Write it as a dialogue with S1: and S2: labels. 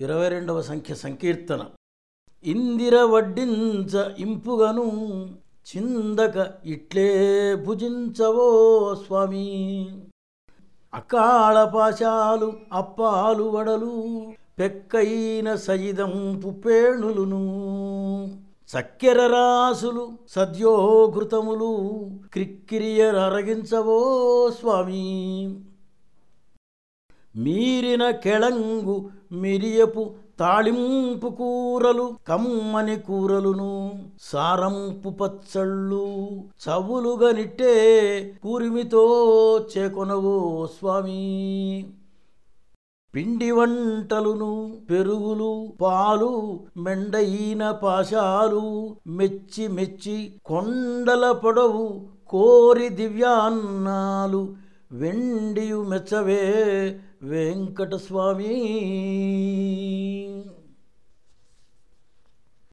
S1: ఇరవై రెండవ సంఖ్య సంకీర్తన. ఇందిర వడ్డించ ఇంపుగను చిందక ఇట్లే భుజించవో స్వామి. అకాళ పాశాలు అప్పాలు వడలు పెక్కైన సయిదంపు పేణులును చక్కెర రాసులు సద్యోఘృతములు క్రిక్కిరియరగించవో స్వామి. మీరిన కెళంగు మిరియపు తాళింపు కూరలు కమ్మని కూరలును సారంపు పచ్చళ్ళు చవులుగా నిట్టే కూరిమితో చేకొనవో స్వామి. పిండి వంటలును పెరుగులు పాలు మెండయిన పాశాలు మెచ్చి మెచ్చి కొండల పొడవు కోరి దివ్యాన్నాలు வெண்டியு மெச்சவே வெங்கடசுவாமி